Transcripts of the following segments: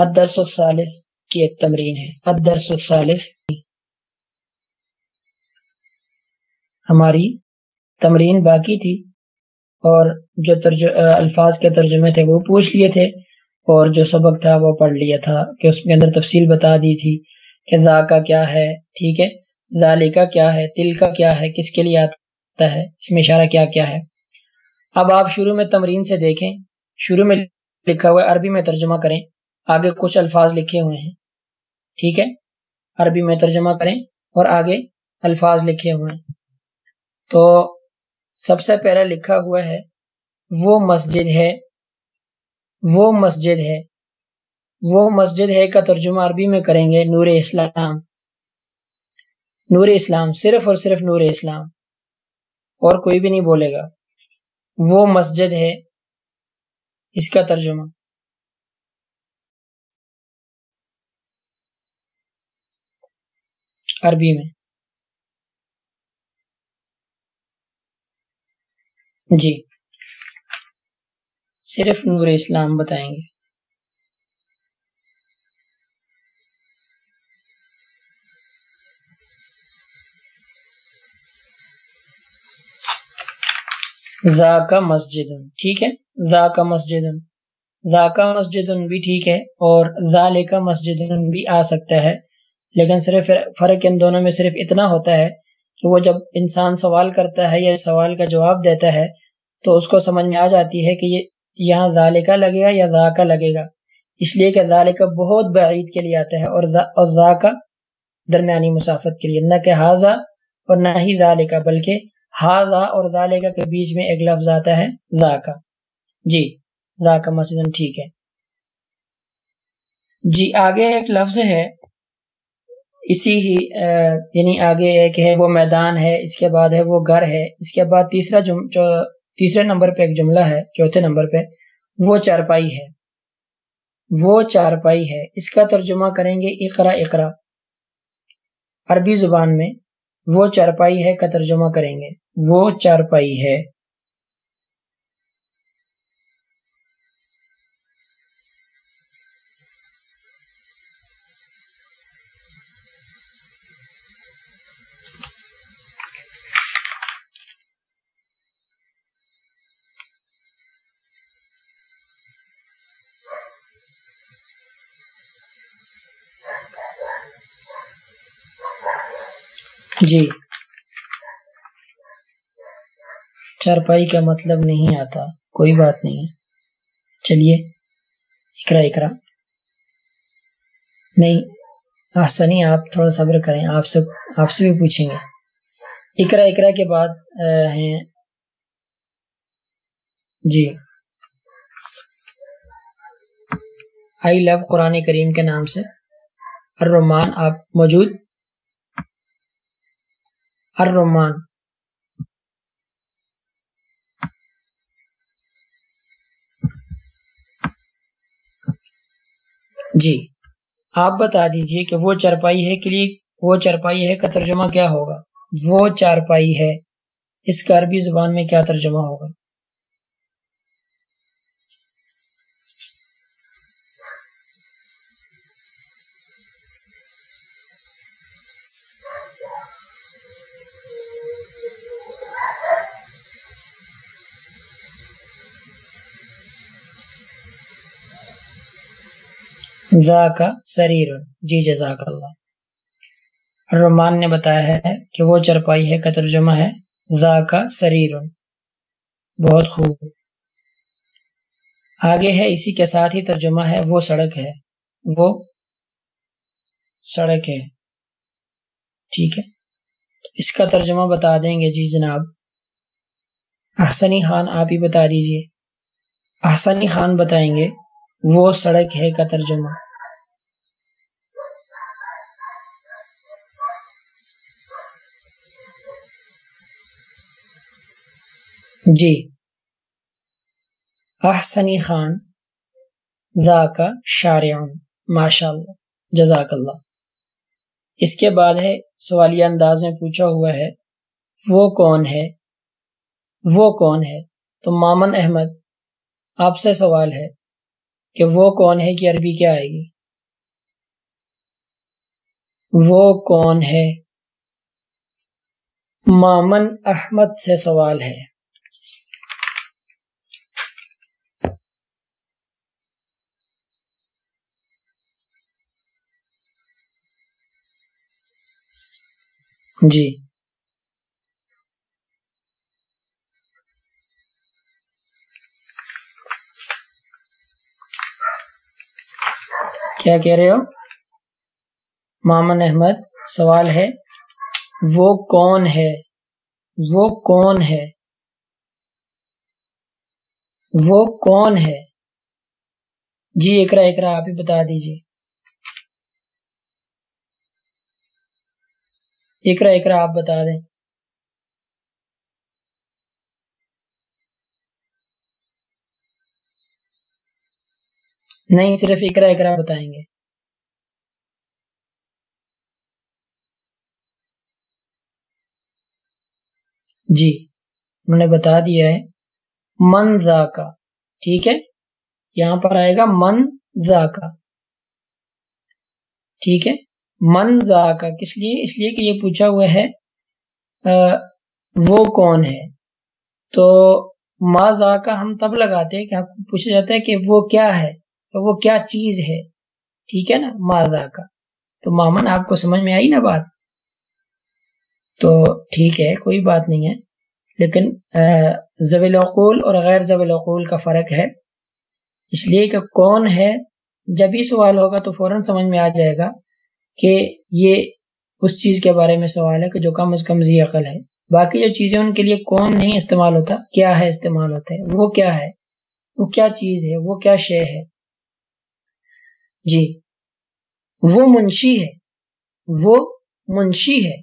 الدرس الثالث کی ایک تمرین ہے۔ الدرس الثالث۔ ہماری تمرین باقی تھی اور جو الفاظ کے ترجمے تھے وہ پوچھ لیے تھے اور جو سبق تھا وہ پڑھ لیا تھا کہ اس کے اندر تفصیل بتا دی تھی کہ ذا کا کیا ہے، ٹھیک ہے؟ ذالے کا کیا ہے، تل کا کیا ہے، کس کے لیے آتا ہے، اس میں اشارہ کیا کیا ہے۔ اب آپ شروع میں تمرین سے دیکھیں، شروع میں لکھا ہوا عربی میں ترجمہ کریں۔ آگے کچھ الفاظ لکھے ہوئے ہیں۔ ٹھیک ہے؟ عربی میں ترجمہ کریں اور آگے الفاظ لکھے ہوئے ہیں۔ تو سب سے پہلے لکھا ہوا ہے، وہ مسجد ہے، وہ مسجد ہے، وہ مسجد ہے کا ترجمہ عربی میں کریں گے، نور اسلام۔ نور اسلام، صرف اور صرف نور اسلام۔ اور کوئی بھی نہیں بولے گا۔ وہ مسجد ہے، اس کا ترجمہ۔ عربی میں۔ جی۔ صرف نور اسلام بتائیں گے۔ ذاکا مسجد ٹھیک ہے؟ ذاکا مسجد ذاکا مسجد بھی ٹھیک ہے اور ذال کا مسجد بھی آ سکتا ہے۔ لیکن صرف فرق ان دونوں میں صرف اتنا ہوتا ہے کہ وہ جب انسان سوال کرتا ہے یا سوال کا جواب دیتا ہے تو اس کو سمجھ میں آ جاتی ہے کہ یہ یہاں ذالکہ لگے گا یا ذاکہ لگے گا۔ اس لیے کہ ذالکہ بہت بعید کے لیے آتا ہے اور ذاکہ درمیانی مسافت کے لیے، نہ کہ حاضہ اور نہ ہی ذالکہ بلکہ حاضہ اور ذالکہ کے بیچ میں ایک لفظ آتا ہے ذاکہ جی ذاکہ مسجد ٹھیک ہے۔ جی آگے ایک لفظ ہے اسی ہی یعنی آگے ایک ہے، وہ میدان ہے، اس کے بعد ہے، وہ گھر ہے، اس کے بعد تیسرا جم تیسرے نمبر پہ ایک جملہ ہے، چوتھے نمبر پہ، وہ چارپائی ہے۔ وہ چارپائی ہے۔ اس کا ترجمہ کریں گے اقرا اقرا۔ عربی زبان میں وہ چارپائی ہے کا ترجمہ کریں گے۔ وہ چارپائی ہے جی چارپائی کا مطلب نہیں آتا، کوئی بات نہیں۔ چلیے اکرا اکرا نہیں آسانی آپ تھوڑا صبر کریں، آپ سے آپ سے بھی پوچھیں گے۔ اکرا اکرا کے بعد ہیں۔ جی۔ آئی لو قرآن کریم کے نام سے۔ الرحمان آپ موجود؟ الرمان جی۔ آپ بتا دیجیے کہ وہ چرپائی ہے کے لیے، وہ چرپائی ہے کا ترجمہ کیا ہوگا؟ وہ چارپائی ہے۔ اس کا عربی زبان میں کیا ترجمہ ہوگا؟ ذاکا سریر جی جزاک اللہ۔ الرحمان نے بتایا ہے کہ وہ چرپائی ہے، کا ترجمہ ہے ذاکا سریر بہت خوب۔ آگے ہے، اسی کے ساتھ ہی ترجمہ ہے، وہ سڑک ہے۔ وہ سڑک ہے۔ ٹھیک ہے۔ اس کا ترجمہ بتا دیں گے جی جناب۔ احسنی خان، آپ ہی بتا دیجیے۔ احسنی خان بتائیں گے، وہ سڑک ہے، کا ترجمہ۔ جی۔ احسنی خان ذاکا شارعن ماشاء اللہ جزاک اللہ۔ اس کے بعد ہے سوالیہ انداز میں پوچھا ہوا ہے، وہ کون ہے؟ وہ کون ہے؟ تو مامن احمد، آپ سے سوال ہے کہ وہ کون ہے کہ عربی کیا آئے گی؟ وہ کون ہے؟ مامن احمد سے سوال ہے۔ جی۔ کیا کہہ رہے ہو؟ مامن احمد، سوال ہے، وہ کون ہے؟ وہ کون ہے؟ وہ کون ہے؟ جی اکرا اکرا آپ ہی بتا دیجیے اکرا اکرا آپ بتا دیں۔ نہیں، صرف اکرا اکرا بتائیں گے۔ جی انہوں نے بتا دیا ہے۔ من کا ٹھیک ہے؟ یہاں پر آئے گا من کا ٹھیک ہے؟ من کا، کس لیے؟ اس لیے کہ یہ پوچھا ہوا ہے وہ کون ہے؟ تو ما کا ہم تب لگاتے ہیں کہ پوچھا جاتا ہے کہ وہ کیا ہے، وہ کیا چیز ہے؟ ٹھیک ہے نا؟ ماضا کا۔ تو مامن، آپ کو سمجھ میں آئی نا بات؟ تو ٹھیک ہے، کوئی بات نہیں ہے۔ لیکن ضوی العقول اور غیر ضوی العقول کا فرق ہے۔ اس لیے کہ کون ہے، جب ہی سوال ہوگا تو فوراً سمجھ میں آ جائے گا۔ کہ یہ اس چیز کے بارے میں سوال ہے کہ جو کم از کم ذی عقل ہے۔ باقی جو چیزیں ان کے لیے کون نہیں استعمال ہوتا، کیا ہے استعمال ہوتا ہے، وہ کیا ہے، وہ کیا چیز ہے، وہ کیا شے ہے۔ جی وہ منشی ہے، وہ منشی ہے۔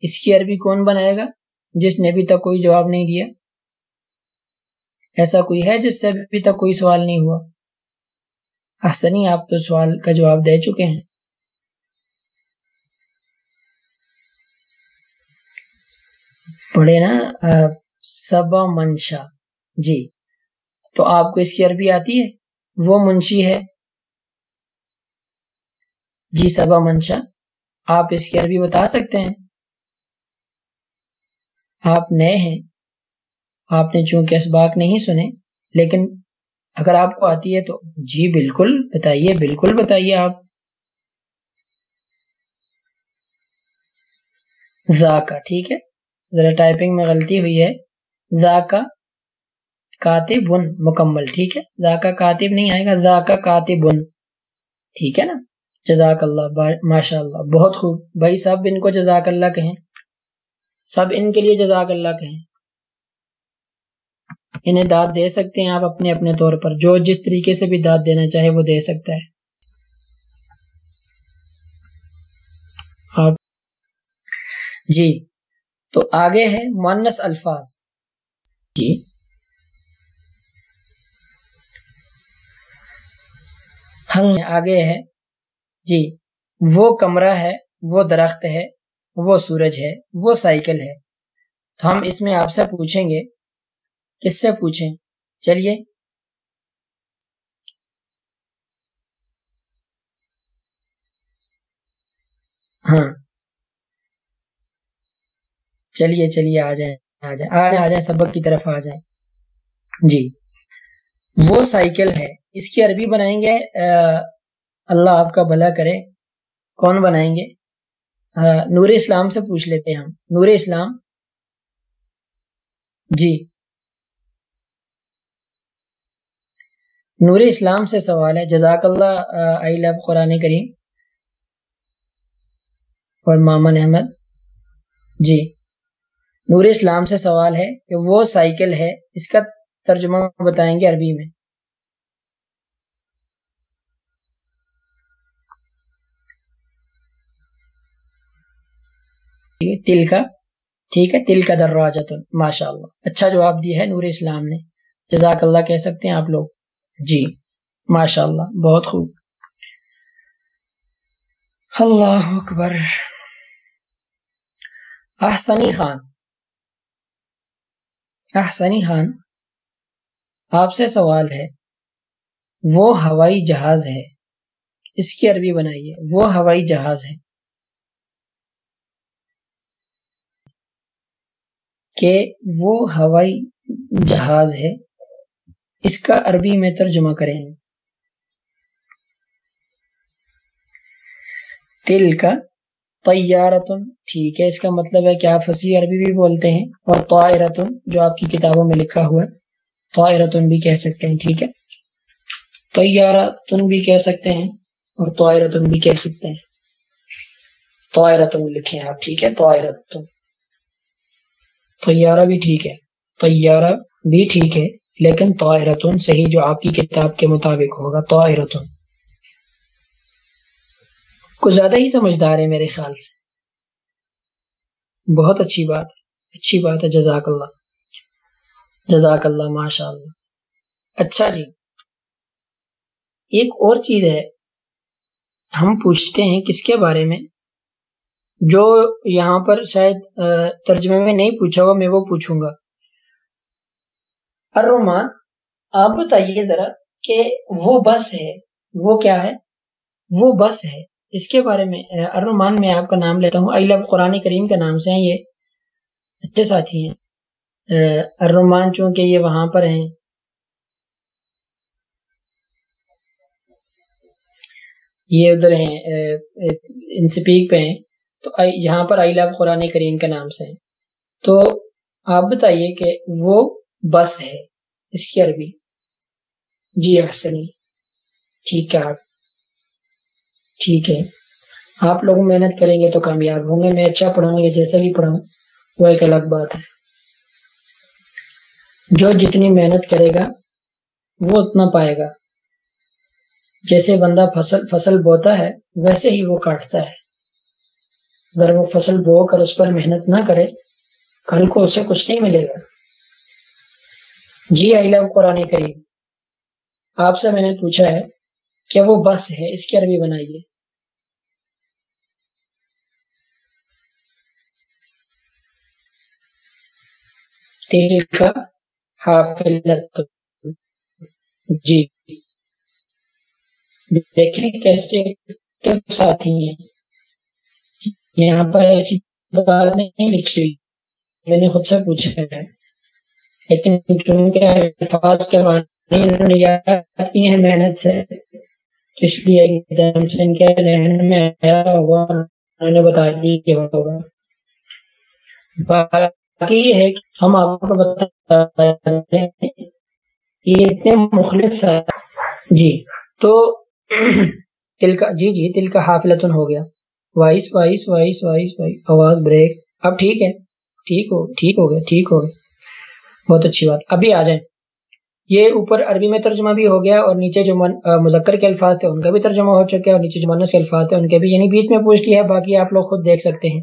اس کی عربی کون بنائے گا؟ جس نے ابھی تک کوئی جواب نہیں دیا۔ ایسا کوئی ہے جس سے ابھی تک کوئی سوال نہیں ہوا؟ احسنی، آپ تو سوال کا جواب دے چکے ہیں۔ پڑھے نا سبا منشا۔ جی۔ تو آپ کو اس کی عربی آتی ہے؟ وہ منشی ہے۔ جی سبا منشا۔ آپ اس کی عربی بتا سکتے ہیں؟ آپ نئے ہیں۔ آپ نے چونکہ اسباق نہیں سنے، لیکن اگر آپ کو آتی ہے تو جی بالکل بتائیے بالکل بتائیے آپ۔ زا کا ٹھیک ہے؟ ذرا ٹائپنگ میں غلطی ہوئی ہے. زا کا کاتب مکمل، ٹھیک ہے؟ زا کاتب نہیں آئے گا زا کا کاتب ٹھیک ہے نا؟ جزاک اللہ ماشاء اللہ بہت خوب۔ بھائی، سب ان کو جزاک اللہ کہیں۔ سب ان کے لیے جزاک اللہ کہیں۔ انہیں داد دے سکتے ہیں آپ اپنے اپنے طور پر۔ جو جس طریقے سے بھی داد دینا چاہے وہ دے سکتا ہے۔ آپ جی۔ تو آگے ہے مانس الفاظ۔ جی۔ ہم آگے ہے۔ جی۔ وہ کمرہ ہے، وہ درخت ہے، وہ سورج ہے، وہ سائیکل ہے۔ تو ہم اس میں آپ سے پوچھیں گے۔ کس سے پوچھیں؟ چلیے۔ ہاں۔ چلیے چلیے، آ جائیں آ جائیں آ جائیں آ جائیں، سبق کی طرف آ جائیں۔ جی۔ وہ سائیکل ہے۔ اس کی عربی بنائیں گے اللہ آپ کا بھلا کرے۔ کون بنائیں گے؟ نور اسلام سے پوچھ لیتے ہیں ہم۔ نور اسلام۔ جی۔ نور اسلام سے سوال ہے۔ جزاک اللہ آئی لو قرآن کریم۔ اور مامن احمد جی۔ نور اسلام سے سوال ہے کہ وہ سائیکل ہے، اس کا ترجمہ بتائیں گے عربی میں۔ تل کا۔ ٹھیک ہے، تل کا دروازہ ماشاء اللہ اچھا جواب دیا ہے نور اسلام نے۔ جزاک اللہ کہہ سکتے ہیں آپ لوگ۔ جی ماشاء اللہ بہت خوب۔ اللہ اکبر۔ احسنی خان۔ احسنی خان، آپ سے سوال ہے، وہ ہوائی جہاز ہے۔ اس کی عربی بنائیے، وہ ہوائی جہاز ہے۔ کہ وہ ہوائی جہاز ہے، اس کا عربی میں ترجمہ کریں۔ تل کا طیارتن ٹھیک ہے، اس کا مطلب ہے کہ آپ فصیح عربی بھی بولتے ہیں اور طائرتن جو آپ کی کتابوں میں لکھا ہوا ہے، طائرتن بھی کہہ سکتے ہیں، ٹھیک ہے؟ طیارتن بھی کہہ سکتے ہیں اور طائرتن بھی کہہ سکتے ہیں۔ طائرتن لکھیں آپ، ٹھیک ہے؟ طائرتن۔ طیارہ بھی ٹھیک ہے، طیارہ بھی ٹھیک ہے، لیکن طائرتن صحیح جو آپ کی کتاب کے مطابق ہوگا، طائرتن۔ کچھ زیادہ ہی سمجھدار ہے میرے خیال سے۔ بہت اچھی بات ہے۔ اچھی بات ہے، جزاک اللہ۔ جزاک اللہ، ماشاء اللہ۔ اچھا جی۔ ایک اور چیز ہے، ہم پوچھتے ہیں کس کے بارے میں۔ جو یہاں پر شاید ترجمے میں نہیں پوچھا ہوا، میں وہ پوچھوں گا۔ ارمان آپ بتائیے ذرا کہ وہ بس ہے، وہ کیا ہے؟ وہ بس ہے۔ اس کے بارے میں ارمان میں آپ کا نام لیتا ہوں۔ آئی لو قرآن کریم کے نام سے ہیں، یہ اچھے ساتھی ہیں۔ ارمان چونکہ یہ وہاں پر ہیں۔ یہ ادھر ہیں ان سپیک پہ ہیں۔ تو یہاں پر آئی لو قرآن کریم کے نام سے ہیں۔ تو آپ بتائیے کہ وہ بس ہے، اس کی عربی۔ جی احسنی۔ ٹھیک ہے آپ۔ ٹھیک ہے۔ آپ لوگ محنت کریں گے تو کامیاب ہوں گے۔ میں اچھا پڑھاؤں یا جیسا بھی پڑھاؤں، وہ ایک الگ بات ہے۔ جو جتنی محنت کرے گا، وہ اتنا پائے گا۔ جیسے بندہ فصل فصل بوتا ہے، ویسے ہی وہ کاٹتا ہے۔ اگر وہ فصل بو کر اس پر محنت نہ کرے، کل کو اسے کچھ نہیں ملے گا۔ جی آئی لو قرآن کریم۔ آپ سے میں نے پوچھا ہے کہ وہ بس ہے؟ اس کی عربی بنائیے کا جی۔ دیکھیں کیسے ساتھی ہیں۔ یہاں پر ایسی بات نہیں لکھی ہوئی۔ میں نے خود سے پوچھا ہے۔ لیکن چونکہ الفاظ کے معنی ہیں، محنت سے۔ اس لیے ایک کے ذہن میں آیا ہوگا، انہوں نے بتا دی کہ ہوگا۔ باقی یہ ہے کہ ہم آپ کو بتا یہ اتنے مخلص جی تو تل کا جی جی تل کا حافلتن ہو گیا۔ Voice voice voice voice voice, آواز بریک۔ اب ٹھیک ہے، ٹھیک ہو ٹھیک ہو گیا، ٹھیک ہو گیا۔ بہت اچھی بات۔ ابھی آ جائیں۔ یہ اوپر عربی میں ترجمہ بھی ہو گیا اور نیچے جو مذکر کے الفاظ تھے ان کا بھی ترجمہ ہو چکا ہے اور نیچے جو منس کے الفاظ تھے ان کے بھی یعنی بیچ میں پوچھ لیا ہے، باقی آپ لوگ خود دیکھ سکتے ہیں۔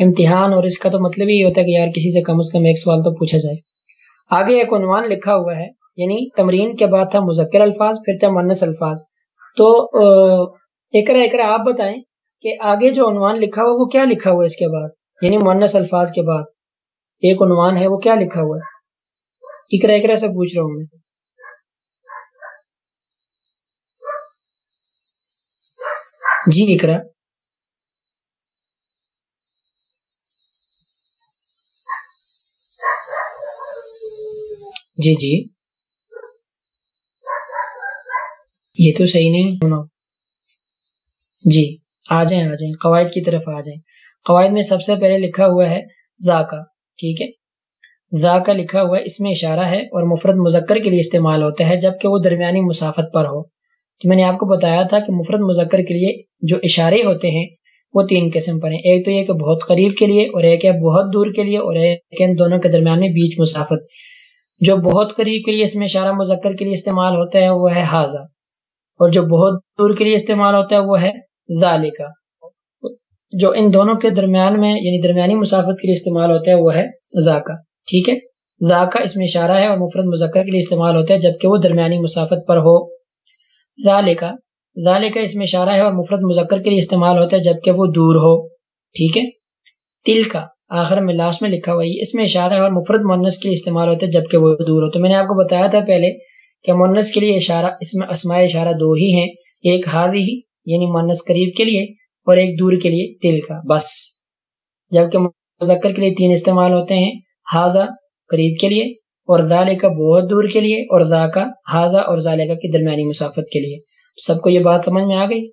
امتحان اور اس کا تو مطلب ہی ہوتا ہے کہ یار کسی سے کم از کم ایک سوال تو پوچھا جائے۔ آگے ایک عنوان لکھا ہوا ہے یعنی تمرین کے بعد تھا مذکر الفاظ، پھر تھا منس الفاظ۔ تو ایکرا ایکرا آپ بتائیں کہ آگے جو عنوان لکھا ہوا وہ کیا لکھا ہوا ہے اس کے بعد؟ یعنی منس الفاظ کے بعد۔ ایک عنوان ہے، وہ کیا لکھا ہوا ہے؟ اکرا اکرا سے پوچھ رہا ہوں میں۔ جی اکرا جی جی۔ یہ تو صحیح نہیں سنو جی آ جائیں آ جائیں۔ قواعد کی طرف آ جائیں۔ قواعد میں سب سے پہلے لکھا ہوا ہے زاکا، ٹھیک ہے؟ ذا کا لکھا ہوا اس میں اشارہ ہے اور مفرد مذکر کے لیے استعمال ہوتا ہے جبکہ وہ درمیانی مسافت پر ہو۔ تو میں نے آپ کو بتایا تھا کہ مفرد مذکر کے لیے جو اشارے ہوتے ہیں وہ تین قسم پر ہیں۔ ایک تو یہ کہ بہت قریب کے لیے اور ایک ہے بہت دور کے لیے اور ایک ان دونوں کے درمیان میں بیچ مسافت۔ جو بہت قریب کے لیے اس میں اشارہ مذکر کے لیے استعمال ہوتا ہے وہ ہے حاضہ اور جو بہت دور کے لیے استعمال ہوتا ہے وہ ہے ذالکا۔ جو ان دونوں کے درمیان میں یعنی درمیانی مسافت کے لیے استعمال ہوتا ہے وہ ہے ذاکا۔ ٹھیک ہے؟ ذاکا اس میں اشارہ ہے اور مفرد مذکر کے لیے استعمال ہوتا ہے جبکہ وہ درمیانی مسافت پر ہو۔ ذالکا ذالکا اس میں اشارہ ہے اور مفرد مذکر کے لیے استعمال ہوتا ہے جبکہ وہ دور ہو۔ ٹھیک ہے؟ تل کا آخر میں لاسٹ میں لکھا ہوا ہے، اس میں اشارہ ہے اور مفرد مونس کے لیے استعمال ہوتا ہے جبکہ وہ دور ہو۔ تو میں نے آپ کو بتایا تھا پہلے کہ مونس کے لیے اشارہ، اس میں اسماء اشارہ دو ہی ہیں، ایک حاضی ہی یعنی مونس قریب کے لیے، اور ایک دور کے لیے تل کا بس، جبکہ مذکر کے لیے تین استعمال ہوتے ہیں۔ حاضہ قریب کے لیے اور ظال کا بہت دور کے لیے اور ذا کا حاضہ اور ظالقہ کی درمیانی مسافت کے لیے۔ سب کو یہ بات سمجھ میں آ گئی؟